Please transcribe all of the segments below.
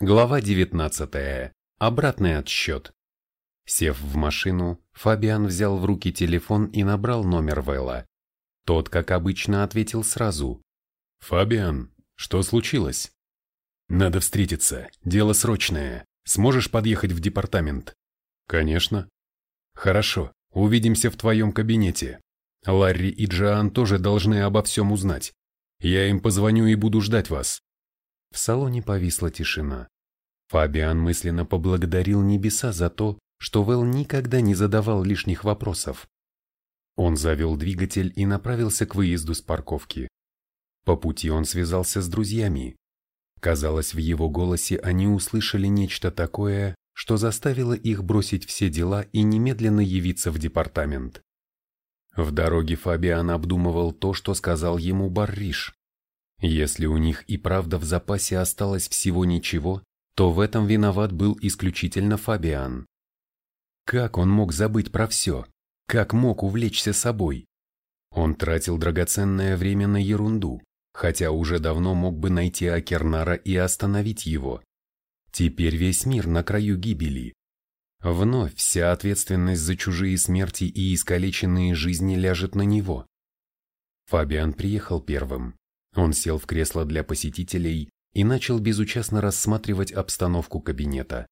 Глава 19. Обратный отсчет. Сев в машину, Фабиан взял в руки телефон и набрал номер Вэлла. Тот, как обычно, ответил сразу. «Фабиан, что случилось?» «Надо встретиться, дело срочное. Сможешь подъехать в департамент?» «Конечно». «Хорошо, увидимся в твоем кабинете. Ларри и Джоан тоже должны обо всем узнать. Я им позвоню и буду ждать вас. В салоне повисла тишина. Фабиан мысленно поблагодарил небеса за то, что Вэл никогда не задавал лишних вопросов. Он завел двигатель и направился к выезду с парковки. По пути он связался с друзьями. Казалось, в его голосе они услышали нечто такое, что заставило их бросить все дела и немедленно явиться в департамент. В дороге Фабиан обдумывал то, что сказал ему Барриш. Если у них и правда в запасе осталось всего ничего, то в этом виноват был исключительно Фабиан. Как он мог забыть про все? Как мог увлечься собой? Он тратил драгоценное время на ерунду, хотя уже давно мог бы найти Акернара и остановить его. Теперь весь мир на краю гибели. Вновь вся ответственность за чужие смерти и искалеченные жизни ляжет на него. Фабиан приехал первым. Он сел в кресло для посетителей и начал безучастно рассматривать обстановку кабинета.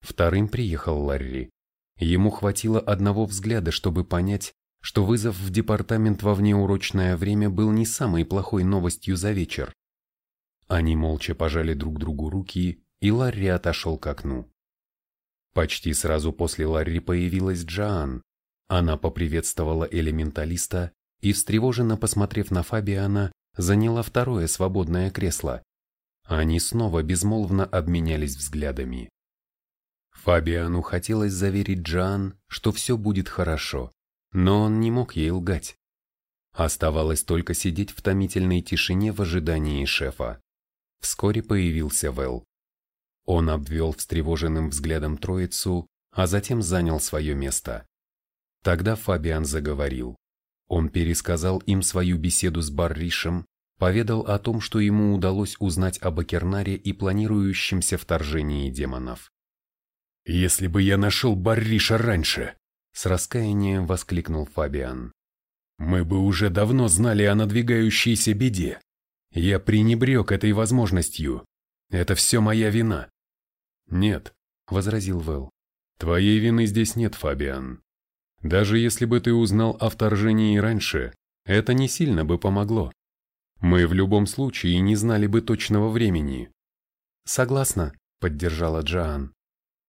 Вторым приехал Ларри. Ему хватило одного взгляда, чтобы понять, что вызов в департамент во внеурочное время был не самой плохой новостью за вечер. Они молча пожали друг другу руки, и Ларри отошел к окну. Почти сразу после Ларри появилась Джоан. Она поприветствовала элементалиста и, встревоженно посмотрев на Фабиана, заняла второе свободное кресло. Они снова безмолвно обменялись взглядами. Фабиану хотелось заверить Джан, что все будет хорошо, но он не мог ей лгать. Оставалось только сидеть в томительной тишине в ожидании шефа. Вскоре появился Вэл. Он обвел встревоженным взглядом троицу, а затем занял свое место. Тогда Фабиан заговорил. Он пересказал им свою беседу с Барришем, поведал о том, что ему удалось узнать об Акернаре и планирующемся вторжении демонов. «Если бы я нашел Барриша раньше!» — с раскаянием воскликнул Фабиан. «Мы бы уже давно знали о надвигающейся беде. Я пренебрег этой возможностью. Это все моя вина». «Нет», — возразил Вэл. «Твоей вины здесь нет, Фабиан. Даже если бы ты узнал о вторжении раньше, это не сильно бы помогло. Мы в любом случае не знали бы точного времени. Согласна, поддержала Джоан.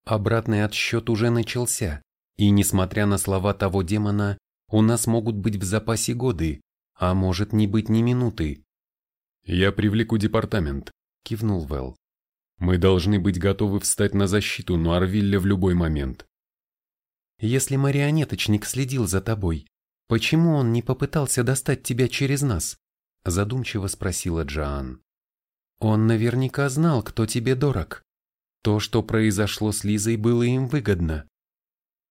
Обратный отсчет уже начался, и несмотря на слова того демона, у нас могут быть в запасе годы, а может не быть ни минуты. Я привлеку департамент, кивнул Вэл. Мы должны быть готовы встать на защиту Нуарвилля в любой момент. Если марионеточник следил за тобой, почему он не попытался достать тебя через нас? Задумчиво спросила Джоан. Он наверняка знал, кто тебе дорог. То, что произошло с Лизой, было им выгодно.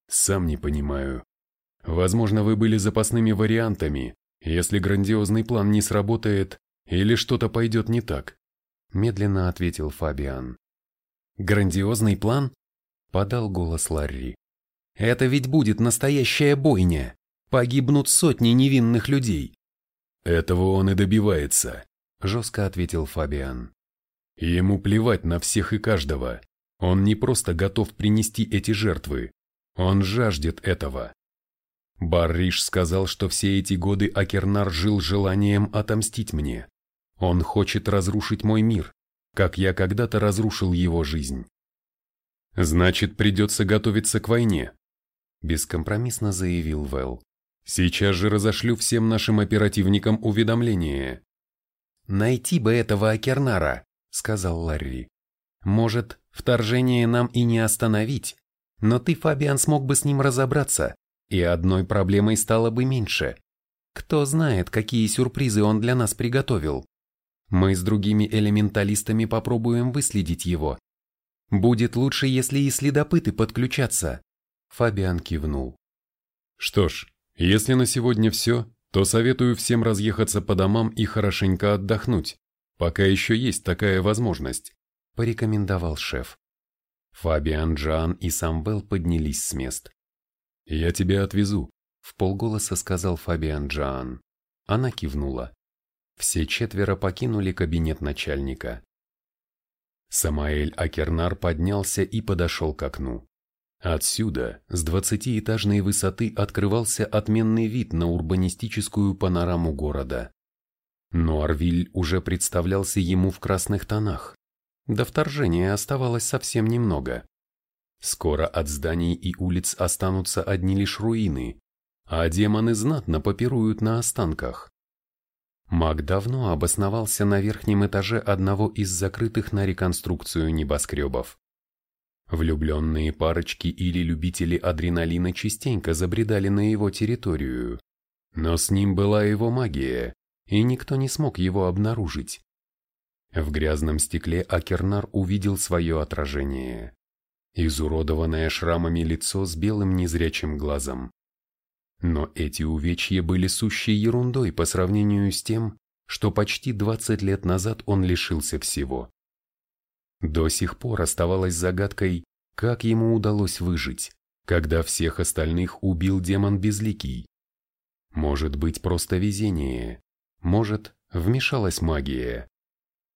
Сам не понимаю. Возможно, вы были запасными вариантами, если грандиозный план не сработает или что-то пойдет не так. Медленно ответил Фабиан. Грандиозный план? Подал голос Ларри. Это ведь будет настоящая бойня. Погибнут сотни невинных людей. Этого он и добивается, жестко ответил Фабиан. Ему плевать на всех и каждого. Он не просто готов принести эти жертвы. Он жаждет этого. Барриш сказал, что все эти годы Акернар жил желанием отомстить мне. Он хочет разрушить мой мир, как я когда-то разрушил его жизнь. Значит, придется готовиться к войне бескомпромиссно заявил Вэл. Сейчас же разошлю всем нашим оперативникам уведомление. Найти бы этого Акернара, сказал Ларри. Может, вторжение нам и не остановить, но ты, Фабиан, смог бы с ним разобраться, и одной проблемой стало бы меньше. Кто знает, какие сюрпризы он для нас приготовил. Мы с другими элементалистами попробуем выследить его. Будет лучше, если и следопыты подключатся. Фабиан кивнул. Что ж, если на сегодня все, то советую всем разъехаться по домам и хорошенько отдохнуть, пока еще есть такая возможность. – порекомендовал шеф. Фабиан Джан и Самвел поднялись с мест. «Я тебя отвезу», – в полголоса сказал Фабиан Джан. Она кивнула. Все четверо покинули кабинет начальника. Самаэль Акернар поднялся и подошел к окну. Отсюда, с двадцатиэтажной высоты, открывался отменный вид на урбанистическую панораму города. Но Арвиль уже представлялся ему в красных тонах. До вторжения оставалось совсем немного. Скоро от зданий и улиц останутся одни лишь руины, а демоны знатно попируют на останках. Маг давно обосновался на верхнем этаже одного из закрытых на реконструкцию небоскребов. Влюбленные парочки или любители адреналина частенько забредали на его территорию, но с ним была его магия, и никто не смог его обнаружить. В грязном стекле Акернар увидел свое отражение. Изуродованное шрамами лицо с белым незрячим глазом. Но эти увечья были сущей ерундой по сравнению с тем, что почти 20 лет назад он лишился всего. До сих пор оставалось загадкой, как ему удалось выжить, когда всех остальных убил демон Безликий. Может быть просто везение, может вмешалась магия,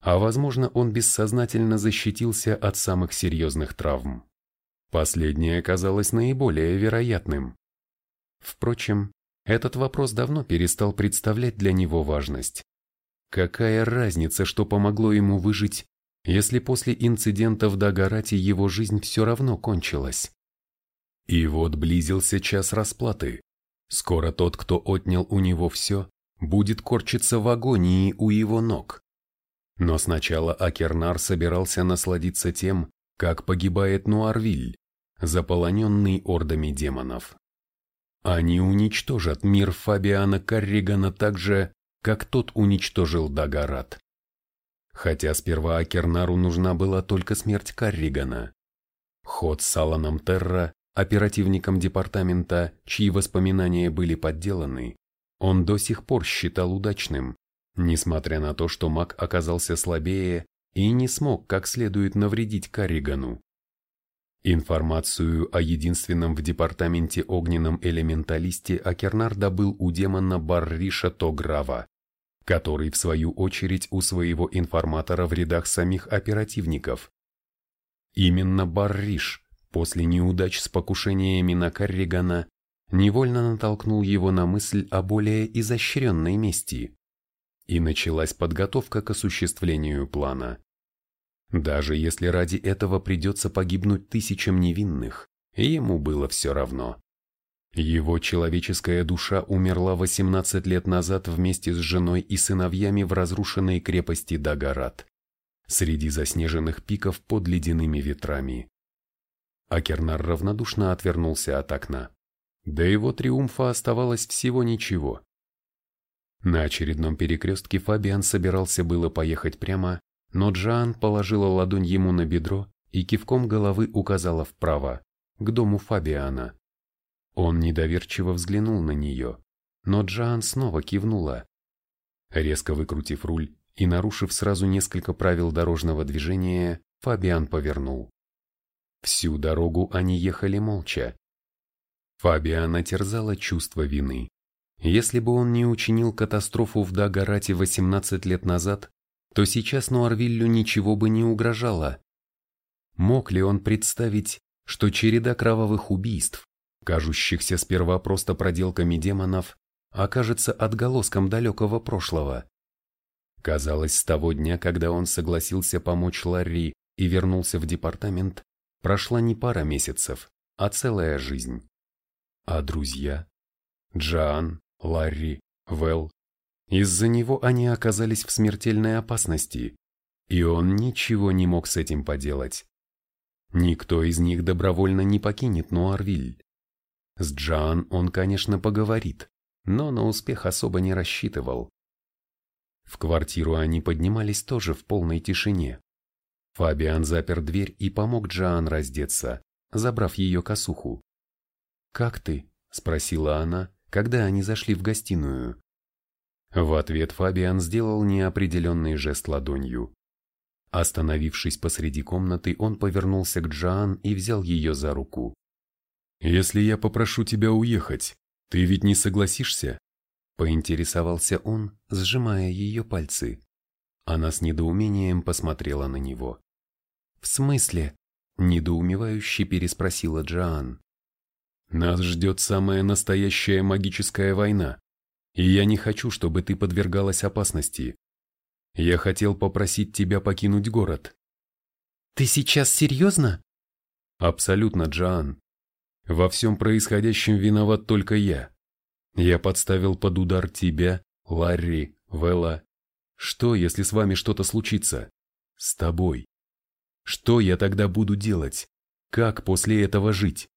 а возможно он бессознательно защитился от самых серьезных травм. Последнее оказалось наиболее вероятным. Впрочем, этот вопрос давно перестал представлять для него важность. Какая разница, что помогло ему выжить, если после инцидента в Дагорате его жизнь все равно кончилась? И вот близился час расплаты. Скоро тот, кто отнял у него все, будет корчиться в агонии у его ног. Но сначала Акернар собирался насладиться тем, как погибает Нуарвиль, заполоненный ордами демонов. Они уничтожат мир Фабиана Карригана так же, как тот уничтожил Дагарат. Хотя сперва Акернару нужна была только смерть Карригана. Ход с Аланом Терра, оперативником департамента, чьи воспоминания были подделаны, он до сих пор считал удачным, несмотря на то, что маг оказался слабее и не смог как следует навредить Карригану. Информацию о единственном в департаменте огненном элементалисте Акернар добыл у демона Барриша Тограва, который в свою очередь у своего информатора в рядах самих оперативников. Именно Барриш после неудач с покушениями на Карригана невольно натолкнул его на мысль о более изощренной мести. И началась подготовка к осуществлению плана. Даже если ради этого придется погибнуть тысячам невинных, ему было все равно. Его человеческая душа умерла 18 лет назад вместе с женой и сыновьями в разрушенной крепости Дагарат, среди заснеженных пиков под ледяными ветрами. Акернар равнодушно отвернулся от окна. До его триумфа оставалось всего ничего. На очередном перекрестке Фабиан собирался было поехать прямо, но Джоан положила ладонь ему на бедро и кивком головы указала вправо, к дому Фабиана. Он недоверчиво взглянул на нее, но Джоан снова кивнула. Резко выкрутив руль и нарушив сразу несколько правил дорожного движения, Фабиан повернул. Всю дорогу они ехали молча. Фабиана терзала чувство вины. Если бы он не учинил катастрофу в Дагарате 18 лет назад, то сейчас Нуарвиллю ничего бы не угрожало. Мог ли он представить, что череда кровавых убийств, кажущихся сперва просто проделками демонов, окажется отголоском далекого прошлого? Казалось, с того дня, когда он согласился помочь Ларри и вернулся в департамент, прошла не пара месяцев, а целая жизнь. А друзья? Джоан, Ларри, Вэл из-за него они оказались в смертельной опасности, и он ничего не мог с этим поделать. Никто из них добровольно не покинет Нуарвиль. С Джан он, конечно, поговорит, но на успех особо не рассчитывал. В квартиру они поднимались тоже в полной тишине. Фабиан запер дверь и помог Джоан раздеться, забрав ее косуху. «Как ты?» – спросила она, когда они зашли в гостиную. В ответ Фабиан сделал неопределенный жест ладонью. Остановившись посреди комнаты, он повернулся к Джоан и взял ее за руку. «Если я попрошу тебя уехать, ты ведь не согласишься?» Поинтересовался он, сжимая ее пальцы. Она с недоумением посмотрела на него. «В смысле?» – недоумевающе переспросила Джоан. «Нас ждет самая настоящая магическая война, и я не хочу, чтобы ты подвергалась опасности. Я хотел попросить тебя покинуть город». «Ты сейчас серьезно?» «Абсолютно, Джоан. Во всем происходящем виноват только я. Я подставил под удар тебя, Ларри, Вела. Что, если с вами что-то случится? С тобой. Что я тогда буду делать? Как после этого жить?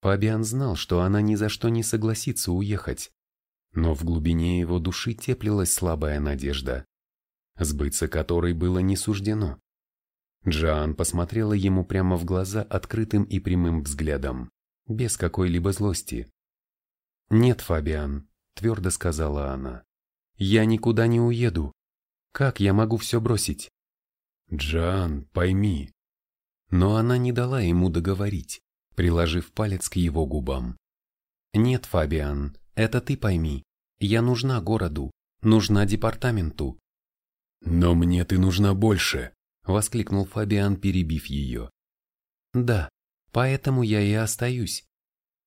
Фабиан знал, что она ни за что не согласится уехать. Но в глубине его души теплилась слабая надежда, сбыться которой было не суждено. Джоан посмотрела ему прямо в глаза открытым и прямым взглядом, без какой-либо злости. «Нет, Фабиан», — твердо сказала она, — «я никуда не уеду. Как я могу все бросить?» «Джан, пойми». Но она не дала ему договорить, приложив палец к его губам. «Нет, Фабиан, это ты пойми. Я нужна городу, нужна департаменту». «Но мне ты нужна больше», — воскликнул Фабиан, перебив ее. «Да, поэтому я и остаюсь.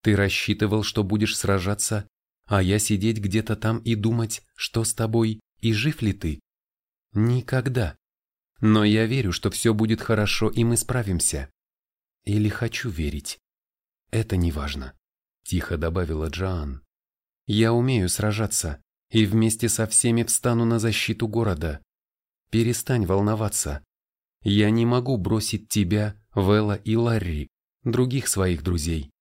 Ты рассчитывал, что будешь сражаться, а я сидеть где-то там и думать, что с тобой и жив ли ты? Никогда. Но я верю, что все будет хорошо и мы справимся. Или хочу верить. Это не важно, тихо добавила Джоан. Я умею сражаться и вместе со всеми встану на защиту города. Перестань волноваться. Я не могу бросить тебя, Вела и Ларри, других своих друзей.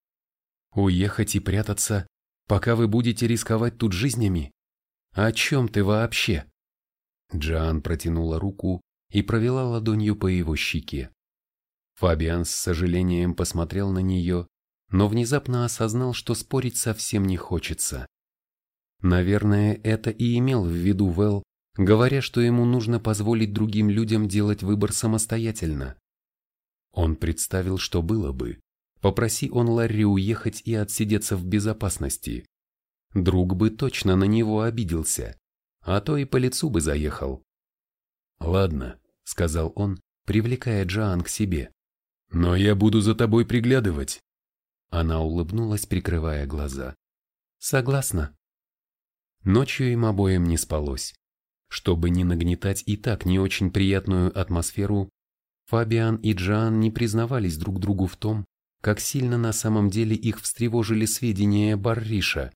Уехать и прятаться, пока вы будете рисковать тут жизнями? О чем ты вообще? Джоан протянула руку и провела ладонью по его щеке. Фабиан с сожалением посмотрел на нее, но внезапно осознал, что спорить совсем не хочется. Наверное, это и имел в виду Вэл, говоря, что ему нужно позволить другим людям делать выбор самостоятельно. Он представил, что было бы, Попроси он Ларри уехать и отсидеться в безопасности. Друг бы точно на него обиделся, а то и по лицу бы заехал. «Ладно», — сказал он, привлекая Джоан к себе. «Но я буду за тобой приглядывать». Она улыбнулась, прикрывая глаза. «Согласна». Ночью им обоим не спалось. Чтобы не нагнетать и так не очень приятную атмосферу, Фабиан и Джоан не признавались друг другу в том, как сильно на самом деле их встревожили сведения Барриша.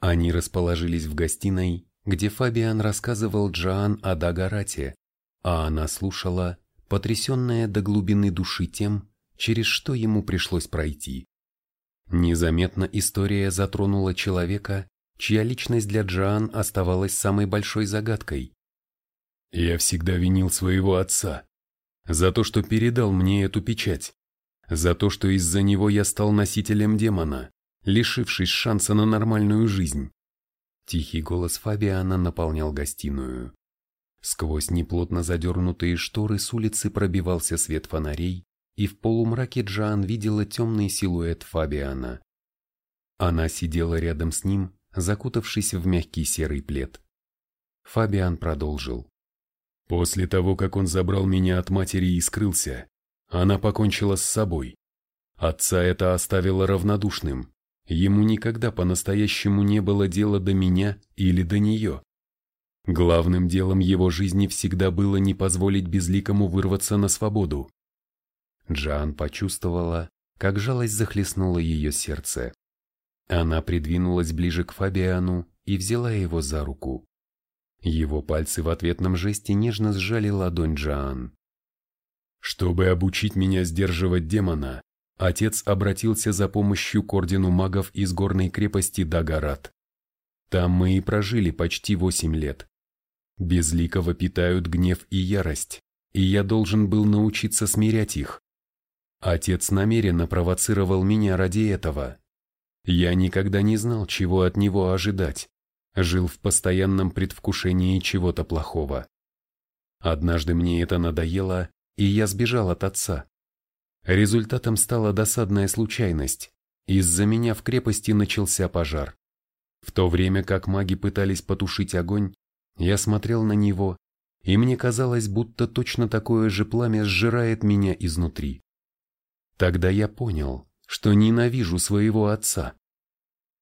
Они расположились в гостиной, где Фабиан рассказывал Джоан о Дагарате, а она слушала, потрясенная до глубины души тем, через что ему пришлось пройти. Незаметно история затронула человека, чья личность для Джоан оставалась самой большой загадкой. «Я всегда винил своего отца за то, что передал мне эту печать за то, что из-за него я стал носителем демона, лишившись шанса на нормальную жизнь. Тихий голос Фабиана наполнял гостиную. Сквозь неплотно задернутые шторы с улицы пробивался свет фонарей, и в полумраке Джоан видела темный силуэт Фабиана. Она сидела рядом с ним, закутавшись в мягкий серый плед. Фабиан продолжил. «После того, как он забрал меня от матери и скрылся, она покончила с собой. Отца это оставило равнодушным. Ему никогда по-настоящему не было дела до меня или до нее. Главным делом его жизни всегда было не позволить безликому вырваться на свободу. Джан почувствовала, как жалость захлестнула ее сердце. Она придвинулась ближе к Фабиану и взяла его за руку. Его пальцы в ответном жесте нежно сжали ладонь Джан. Чтобы обучить меня сдерживать демона, отец обратился за помощью к ордену магов из горной крепости Дагарат. Там мы и прожили почти восемь лет. Безликого питают гнев и ярость, и я должен был научиться смирять их. Отец намеренно провоцировал меня ради этого. Я никогда не знал, чего от него ожидать, жил в постоянном предвкушении чего-то плохого. Однажды мне это надоело, и я сбежал от отца. Результатом стала досадная случайность. Из-за меня в крепости начался пожар. В то время как маги пытались потушить огонь, я смотрел на него, и мне казалось, будто точно такое же пламя сжирает меня изнутри. Тогда я понял, что ненавижу своего отца.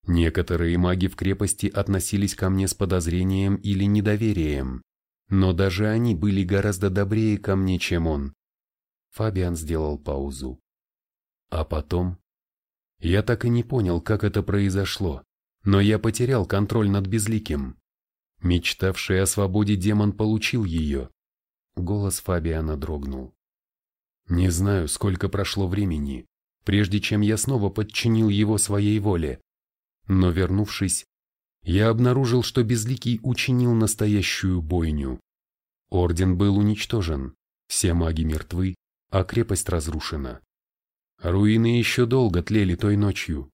Некоторые маги в крепости относились ко мне с подозрением или недоверием, но даже они были гораздо добрее ко мне, чем он. Фабиан сделал паузу. А потом... Я так и не понял, как это произошло, но я потерял контроль над Безликим. Мечтавший о свободе демон получил ее. Голос Фабиана дрогнул. Не знаю, сколько прошло времени, прежде чем я снова подчинил его своей воле. Но вернувшись, я обнаружил, что Безликий учинил настоящую бойню. Орден был уничтожен, все маги мертвы, а крепость разрушена. Руины еще долго тлели той ночью.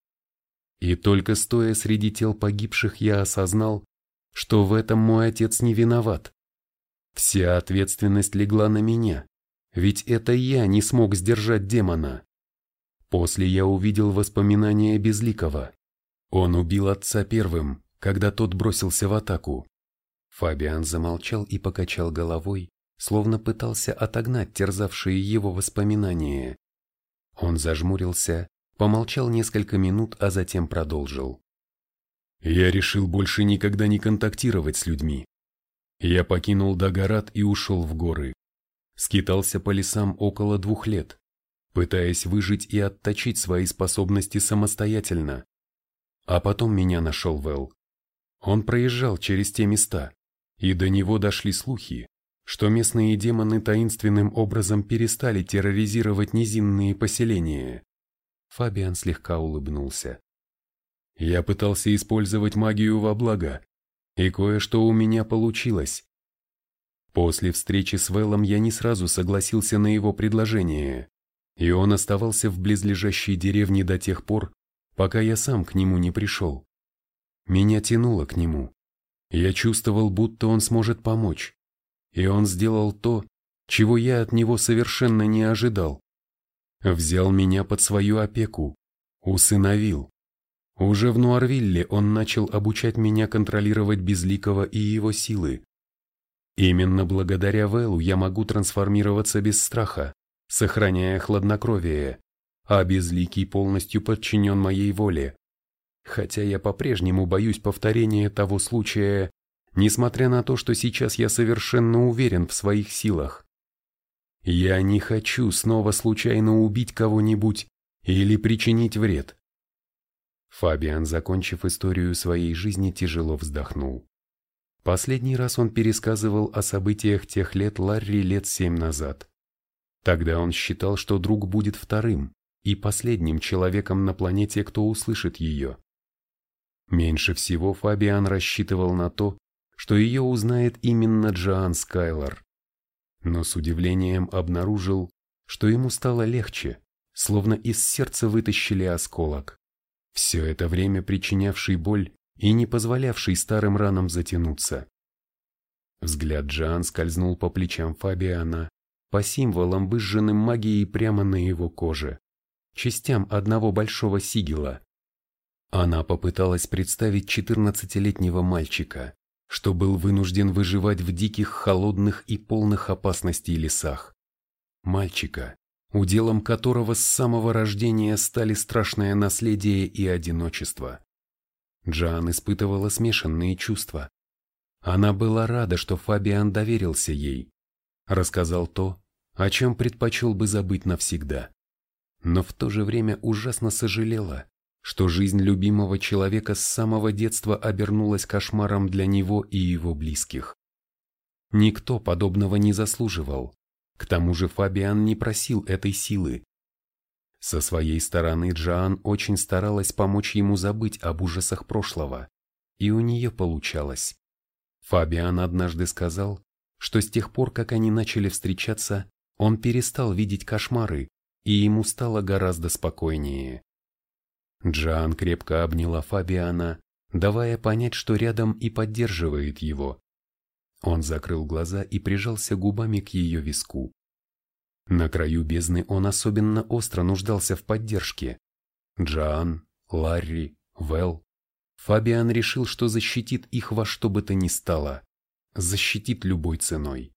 И только стоя среди тел погибших я осознал, что в этом мой отец не виноват. Вся ответственность легла на меня, ведь это я не смог сдержать демона. После я увидел воспоминания Безликого. Он убил отца первым, когда тот бросился в атаку. Фабиан замолчал и покачал головой, словно пытался отогнать терзавшие его воспоминания. Он зажмурился, помолчал несколько минут, а затем продолжил. «Я решил больше никогда не контактировать с людьми. Я покинул Дагорат и ушел в горы. Скитался по лесам около двух лет, пытаясь выжить и отточить свои способности самостоятельно. А потом меня нашел Вэл. Он проезжал через те места, и до него дошли слухи, что местные демоны таинственным образом перестали терроризировать низинные поселения. Фабиан слегка улыбнулся. Я пытался использовать магию во благо, и кое-что у меня получилось. После встречи с Вэллом я не сразу согласился на его предложение, и он оставался в близлежащей деревне до тех пор, пока я сам к нему не пришел. Меня тянуло к нему. Я чувствовал, будто он сможет помочь. И он сделал то, чего я от него совершенно не ожидал. Взял меня под свою опеку, усыновил. Уже в Нуарвилле он начал обучать меня контролировать Безликого и его силы. Именно благодаря Вэлу я могу трансформироваться без страха, сохраняя хладнокровие, а Безликий полностью подчинен моей воле хотя я по-прежнему боюсь повторения того случая, несмотря на то, что сейчас я совершенно уверен в своих силах. Я не хочу снова случайно убить кого-нибудь или причинить вред. Фабиан, закончив историю своей жизни, тяжело вздохнул. Последний раз он пересказывал о событиях тех лет Ларри лет семь назад. Тогда он считал, что друг будет вторым и последним человеком на планете, кто услышит ее. Меньше всего Фабиан рассчитывал на то, что ее узнает именно Джоан Скайлор. Но с удивлением обнаружил, что ему стало легче, словно из сердца вытащили осколок. Все это время причинявший боль и не позволявший старым ранам затянуться. Взгляд Джоан скользнул по плечам Фабиана, по символам, выжженным магией прямо на его коже, частям одного большого сигила. Она попыталась представить четырнадцатилетнего мальчика, что был вынужден выживать в диких, холодных и полных опасностей лесах. Мальчика, уделом которого с самого рождения стали страшное наследие и одиночество. Джан испытывала смешанные чувства. Она была рада, что Фабиан доверился ей, рассказал то, о чем предпочел бы забыть навсегда. Но в то же время ужасно сожалела, что жизнь любимого человека с самого детства обернулась кошмаром для него и его близких. Никто подобного не заслуживал. К тому же Фабиан не просил этой силы. Со своей стороны Джоан очень старалась помочь ему забыть об ужасах прошлого, и у нее получалось. Фабиан однажды сказал, что с тех пор, как они начали встречаться, он перестал видеть кошмары, и ему стало гораздо спокойнее. Джоан крепко обняла Фабиана, давая понять, что рядом и поддерживает его. Он закрыл глаза и прижался губами к ее виску. На краю бездны он особенно остро нуждался в поддержке. Джоан, Ларри, Вэл. Фабиан решил, что защитит их во что бы то ни стало. Защитит любой ценой.